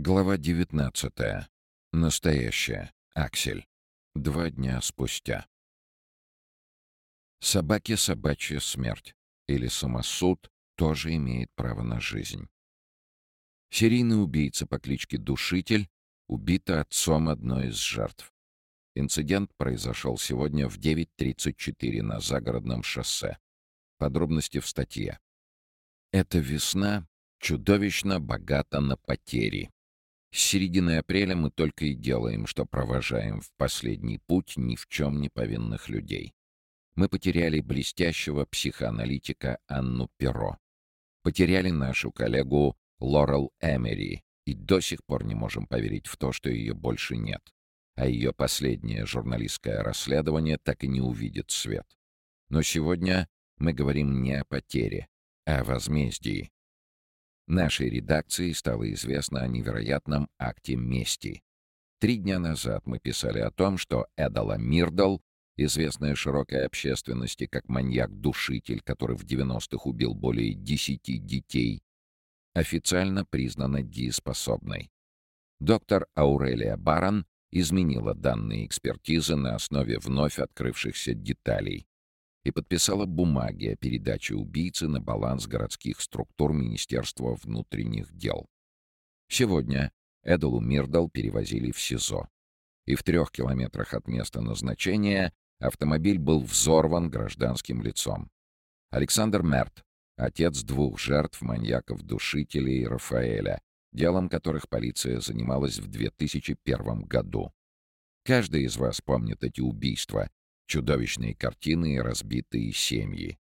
Глава 19. Настоящая. Аксель. Два дня спустя. Собаке собачья смерть или самосуд тоже имеет право на жизнь. Серийный убийца по кличке Душитель убита отцом одной из жертв. Инцидент произошел сегодня в 9.34 на загородном шоссе. Подробности в статье. Эта весна чудовищно богата на потери. С середины апреля мы только и делаем, что провожаем в последний путь ни в чем не повинных людей. Мы потеряли блестящего психоаналитика Анну Перо. Потеряли нашу коллегу Лорел Эмери и до сих пор не можем поверить в то, что ее больше нет. А ее последнее журналистское расследование так и не увидит свет. Но сегодня мы говорим не о потере, а о возмездии. Нашей редакции стало известно о невероятном акте мести. Три дня назад мы писали о том, что Эдала Мирдл, известная широкой общественности как маньяк-душитель, который в 90-х убил более десяти детей, официально признана дееспособной. Доктор Аурелия Барон изменила данные экспертизы на основе вновь открывшихся деталей и подписала бумаги о передаче убийцы на баланс городских структур Министерства внутренних дел. Сегодня Эдалу Мирдал перевозили в СИЗО. И в трех километрах от места назначения автомобиль был взорван гражданским лицом. Александр Мерт, отец двух жертв маньяков-душителей Рафаэля, делом которых полиция занималась в 2001 году. Каждый из вас помнит эти убийства, чудовищные картины и разбитые семьи.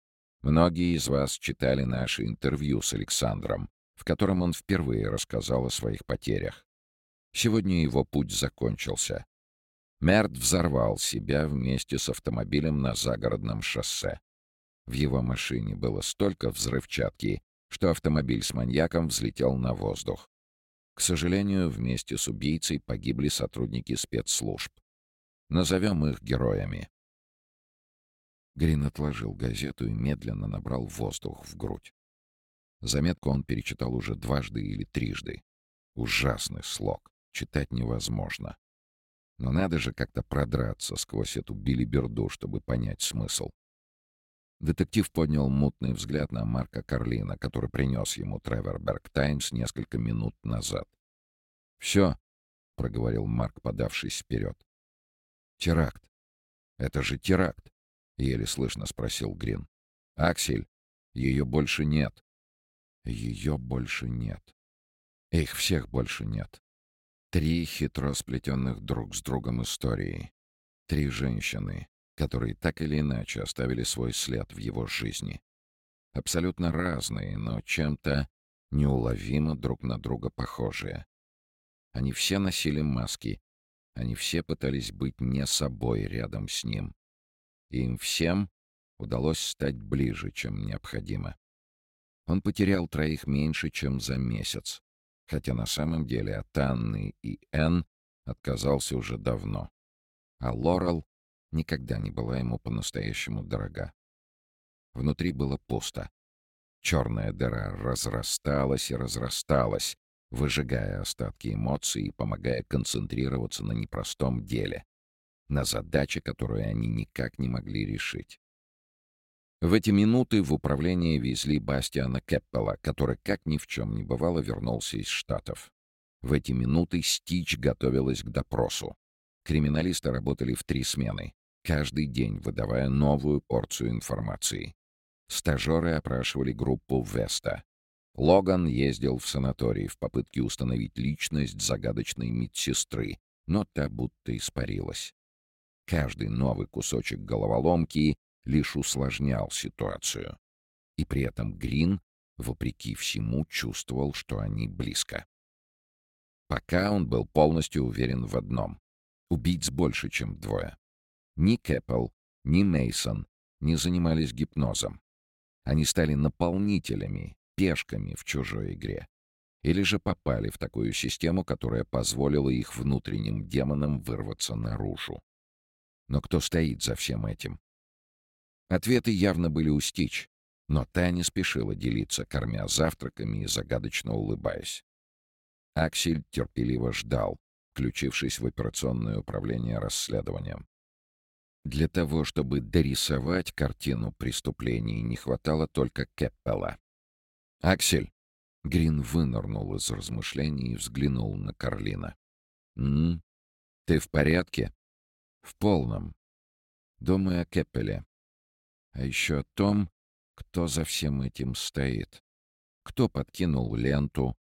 Многие из вас читали наше интервью с Александром, в котором он впервые рассказал о своих потерях. Сегодня его путь закончился. Мерт взорвал себя вместе с автомобилем на загородном шоссе. В его машине было столько взрывчатки, что автомобиль с маньяком взлетел на воздух. К сожалению, вместе с убийцей погибли сотрудники спецслужб. Назовем их героями. Грин отложил газету и медленно набрал воздух в грудь. Заметку он перечитал уже дважды или трижды. Ужасный слог. Читать невозможно. Но надо же как-то продраться сквозь эту билиберду, чтобы понять смысл. Детектив поднял мутный взгляд на Марка Карлина, который принес ему Треверберг Таймс несколько минут назад. «Все», — проговорил Марк, подавшись вперед. «Теракт. Это же теракт. — еле слышно спросил Грин. «Аксель, ее больше нет». «Ее больше нет. Их всех больше нет. Три хитро сплетенных друг с другом истории. Три женщины, которые так или иначе оставили свой след в его жизни. Абсолютно разные, но чем-то неуловимо друг на друга похожие. Они все носили маски. Они все пытались быть не собой рядом с ним и им всем удалось стать ближе, чем необходимо. Он потерял троих меньше, чем за месяц, хотя на самом деле от Анны и Энн отказался уже давно. А Лорел никогда не была ему по-настоящему дорога. Внутри было пусто. Черная дыра разрасталась и разрасталась, выжигая остатки эмоций и помогая концентрироваться на непростом деле на задачи, которые они никак не могли решить. В эти минуты в управление везли Бастиана Кеппела, который, как ни в чем не бывало, вернулся из Штатов. В эти минуты Стич готовилась к допросу. Криминалисты работали в три смены, каждый день выдавая новую порцию информации. Стажеры опрашивали группу Веста. Логан ездил в санаторий в попытке установить личность загадочной медсестры, но та будто испарилась. Каждый новый кусочек головоломки лишь усложнял ситуацию. И при этом Грин, вопреки всему, чувствовал, что они близко. Пока он был полностью уверен в одном — убийц больше, чем двое. Ни Кэппел, ни Мейсон не занимались гипнозом. Они стали наполнителями, пешками в чужой игре. Или же попали в такую систему, которая позволила их внутренним демонам вырваться наружу. Но кто стоит за всем этим? Ответы явно были у Стич, но та не спешила делиться, кормя завтраками и загадочно улыбаясь. Аксель терпеливо ждал, включившись в операционное управление расследованием. Для того, чтобы дорисовать картину преступлений, не хватало только Кеппела. «Аксель!» Грин вынырнул из размышлений и взглянул на Карлина. «М? Ты в порядке?» «В полном. Думаю о Кеппеле. А еще о том, кто за всем этим стоит. Кто подкинул ленту,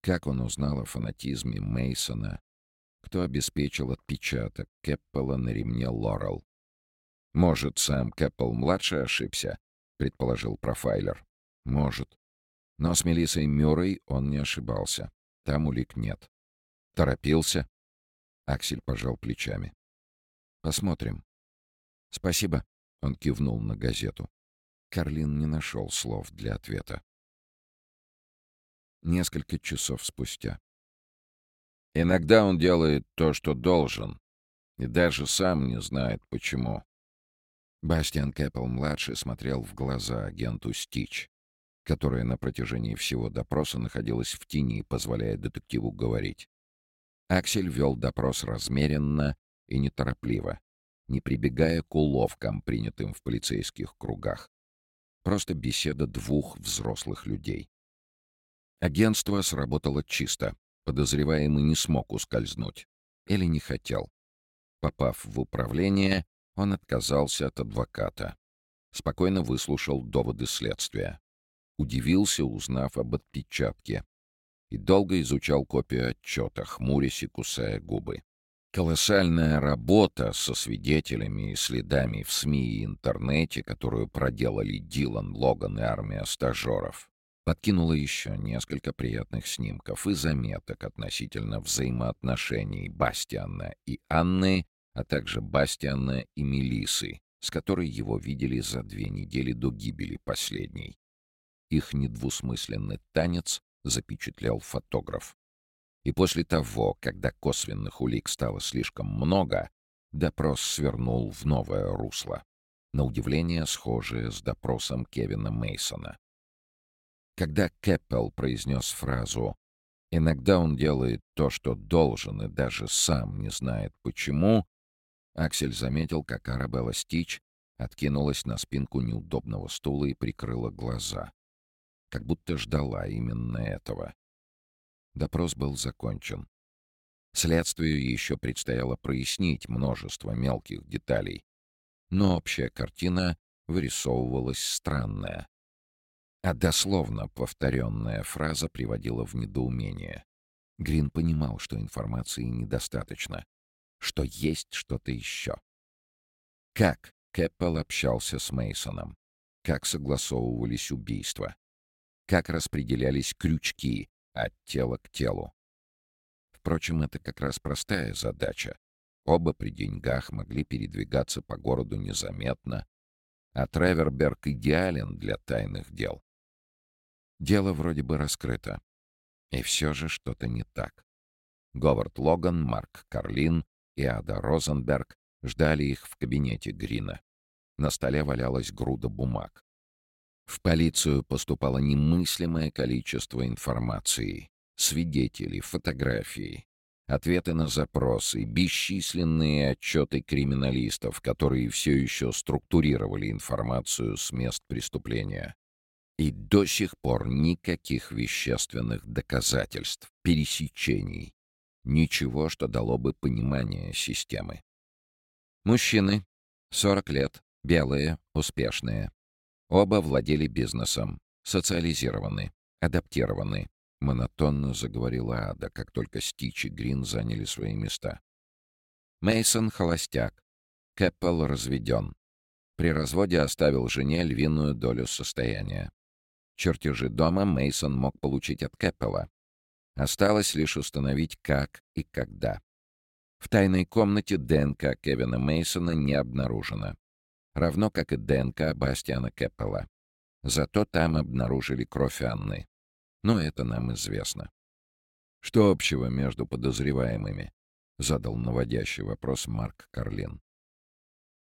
как он узнал о фанатизме Мейсона, кто обеспечил отпечаток Кеппела на ремне Лорел. «Может, сам Кэппл-младший ошибся?» — предположил профайлер. «Может. Но с Мелиссой Мюррей он не ошибался. Там улик нет. Торопился?» Аксель пожал плечами. «Посмотрим». «Спасибо», — он кивнул на газету. Карлин не нашел слов для ответа. Несколько часов спустя. Иногда он делает то, что должен, и даже сам не знает, почему. Бастиан Кэппел-младший смотрел в глаза агенту Стич, которая на протяжении всего допроса находилась в тени, позволяя детективу говорить. Аксель вел допрос размеренно и неторопливо, не прибегая к уловкам, принятым в полицейских кругах. Просто беседа двух взрослых людей. Агентство сработало чисто. Подозреваемый не смог ускользнуть. Или не хотел. Попав в управление, он отказался от адвоката. Спокойно выслушал доводы следствия. Удивился, узнав об отпечатке. И долго изучал копию отчета, хмурясь и кусая губы. Колоссальная работа со свидетелями и следами в СМИ и интернете, которую проделали Дилан, Логан и армия стажеров, подкинула еще несколько приятных снимков и заметок относительно взаимоотношений Бастиана и Анны а также Бастиана и Мелисы, с которой его видели за две недели до гибели последней. Их недвусмысленный танец запечатлел фотограф. И после того, когда косвенных улик стало слишком много, допрос свернул в новое русло, на удивление схожее с допросом Кевина Мейсона. Когда Кэппел произнес фразу «Иногда он делает то, что должен, и даже сам не знает почему», Аксель заметил, как Арабелла Стич откинулась на спинку неудобного стула и прикрыла глаза. Как будто ждала именно этого. Допрос был закончен. Следствию еще предстояло прояснить множество мелких деталей. Но общая картина вырисовывалась странная. А дословно повторенная фраза приводила в недоумение. Грин понимал, что информации недостаточно, что есть что-то еще. Как Кэппел общался с Мейсоном? Как согласовывались убийства? Как распределялись крючки от тела к телу? Впрочем, это как раз простая задача. Оба при деньгах могли передвигаться по городу незаметно, а Треверберг идеален для тайных дел. Дело вроде бы раскрыто. И все же что-то не так. Говард Логан, Марк Карлин и Ада Розенберг ждали их в кабинете Грина. На столе валялась груда бумаг. В полицию поступало немыслимое количество информации. Свидетели, фотографии, ответы на запросы, бесчисленные отчеты криминалистов, которые все еще структурировали информацию с мест преступления. И до сих пор никаких вещественных доказательств, пересечений, Ничего, что дало бы понимание системы. Мужчины, 40 лет, белые, успешные. Оба владели бизнесом, социализированы, адаптированы. Монотонно заговорила Ада, как только Стич и Грин заняли свои места. Мейсон холостяк. Кэппел разведен. При разводе оставил жене львиную долю состояния. Чертежи дома Мейсон мог получить от Кэппела, Осталось лишь установить, как и когда. В тайной комнате ДНК Кевина Мейсона не обнаружено. Равно как и ДНК Бастиана Кэппела. Зато там обнаружили кровь Анны. Но это нам известно. Что общего между подозреваемыми? Задал наводящий вопрос Марк Карлин.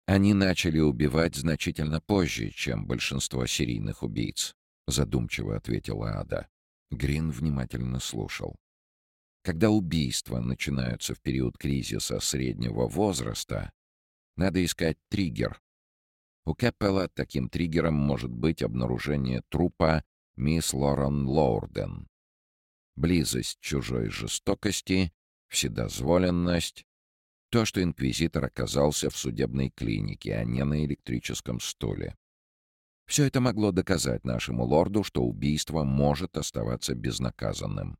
Они начали убивать значительно позже, чем большинство серийных убийц, задумчиво ответила Ада. Грин внимательно слушал. Когда убийства начинаются в период кризиса среднего возраста, надо искать триггер. У Кэппела таким триггером может быть обнаружение трупа мисс Лорен Лоурден. Близость чужой жестокости, вседозволенность, то, что инквизитор оказался в судебной клинике, а не на электрическом стуле. Все это могло доказать нашему лорду, что убийство может оставаться безнаказанным,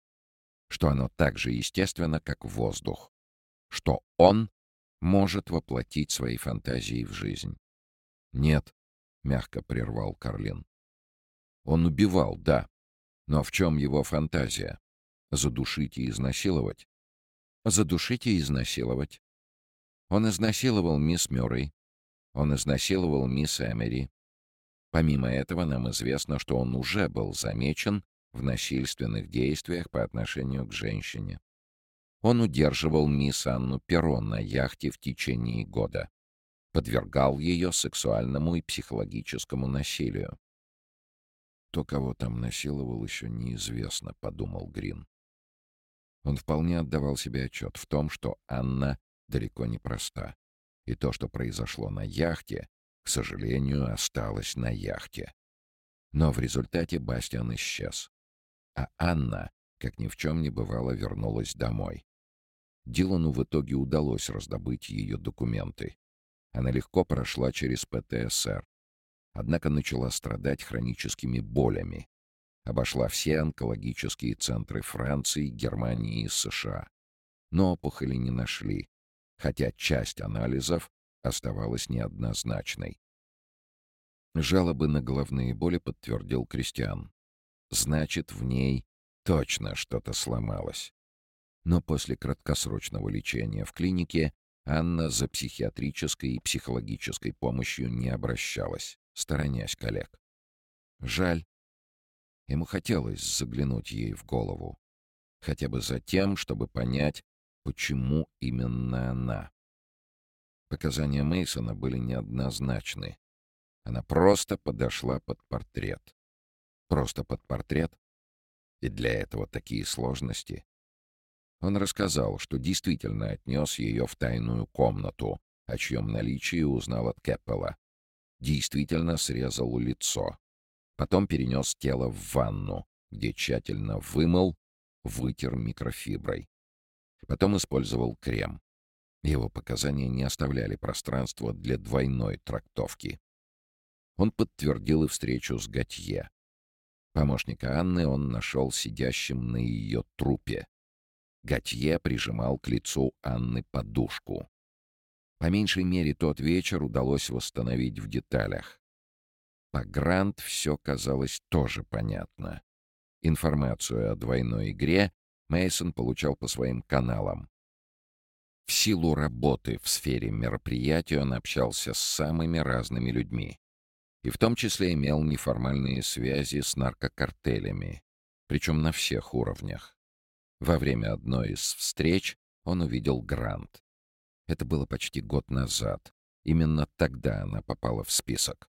что оно так же естественно, как воздух, что он может воплотить свои фантазии в жизнь. «Нет», — мягко прервал Карлин. «Он убивал, да, но в чем его фантазия? Задушить и изнасиловать?» «Задушить и изнасиловать. Он изнасиловал мисс Мюррей. Он изнасиловал мисс Эмери. Помимо этого, нам известно, что он уже был замечен в насильственных действиях по отношению к женщине. Он удерживал мисс Анну Перо на яхте в течение года. Подвергал ее сексуальному и психологическому насилию. То, кого там насиловал, еще неизвестно, — подумал Грин. Он вполне отдавал себе отчет в том, что Анна далеко не проста. И то, что произошло на яхте, к сожалению, осталось на яхте. Но в результате Бастиан исчез. А Анна, как ни в чем не бывало, вернулась домой. Дилану в итоге удалось раздобыть ее документы. Она легко прошла через ПТСР. Однако начала страдать хроническими болями. Обошла все онкологические центры Франции, Германии и США. Но опухоли не нашли, хотя часть анализов оставалась неоднозначной. Жалобы на головные боли подтвердил Кристиан. Значит, в ней точно что-то сломалось. Но после краткосрочного лечения в клинике Анна за психиатрической и психологической помощью не обращалась, сторонясь коллег. Жаль. Ему хотелось заглянуть ей в голову. Хотя бы за тем, чтобы понять, почему именно она. Показания Мейсона были неоднозначны. Она просто подошла под портрет. Просто под портрет? И для этого такие сложности? Он рассказал, что действительно отнес ее в тайную комнату, о чьем наличии узнал от Кэппела. Действительно срезал лицо. Потом перенес тело в ванну, где тщательно вымыл, вытер микрофиброй. Потом использовал крем. Его показания не оставляли пространства для двойной трактовки. Он подтвердил и встречу с Готье. Помощника Анны он нашел сидящим на ее трупе. Готье прижимал к лицу Анны подушку. По меньшей мере тот вечер удалось восстановить в деталях. По Грант все казалось тоже понятно. Информацию о двойной игре Мейсон получал по своим каналам. В силу работы в сфере мероприятий он общался с самыми разными людьми. И в том числе имел неформальные связи с наркокартелями, причем на всех уровнях. Во время одной из встреч он увидел Грант. Это было почти год назад. Именно тогда она попала в список.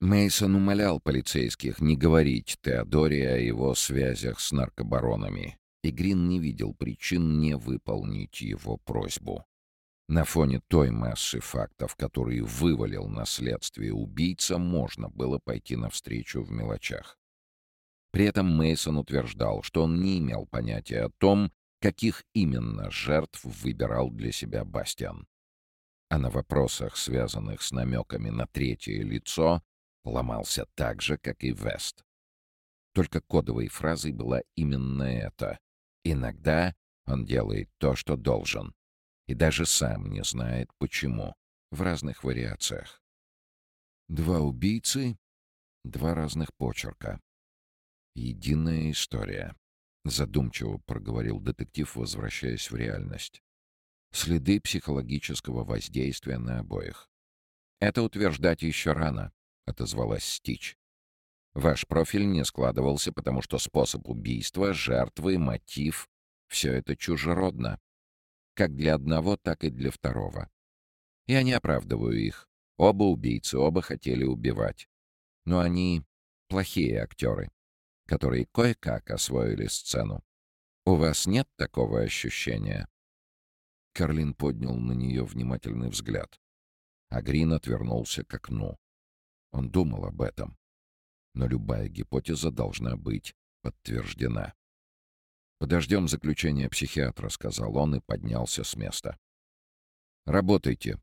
Мейсон умолял полицейских не говорить Теодоре о его связях с наркобаронами, и Грин не видел причин не выполнить его просьбу. На фоне той массы фактов, которые вывалил на следствие убийца, можно было пойти навстречу в мелочах. При этом Мейсон утверждал, что он не имел понятия о том, каких именно жертв выбирал для себя Бастиан. А на вопросах, связанных с намеками на третье лицо, ломался так же, как и Вест. Только кодовой фразой была именно это Иногда он делает то, что должен, и даже сам не знает, почему, в разных вариациях. Два убийцы, два разных почерка. Единая история. Задумчиво проговорил детектив, возвращаясь в реальность. Следы психологического воздействия на обоих. «Это утверждать еще рано», — отозвалась Стич. Ваш профиль не складывался, потому что способ убийства, жертвы, мотив — все это чужеродно. Как для одного, так и для второго. Я не оправдываю их. Оба убийцы, оба хотели убивать. Но они плохие актеры, которые кое-как освоили сцену. У вас нет такого ощущения?» Карлин поднял на нее внимательный взгляд. А Грин отвернулся к окну. Он думал об этом. Но любая гипотеза должна быть подтверждена. «Подождем заключения психиатра», — сказал он и поднялся с места. «Работайте.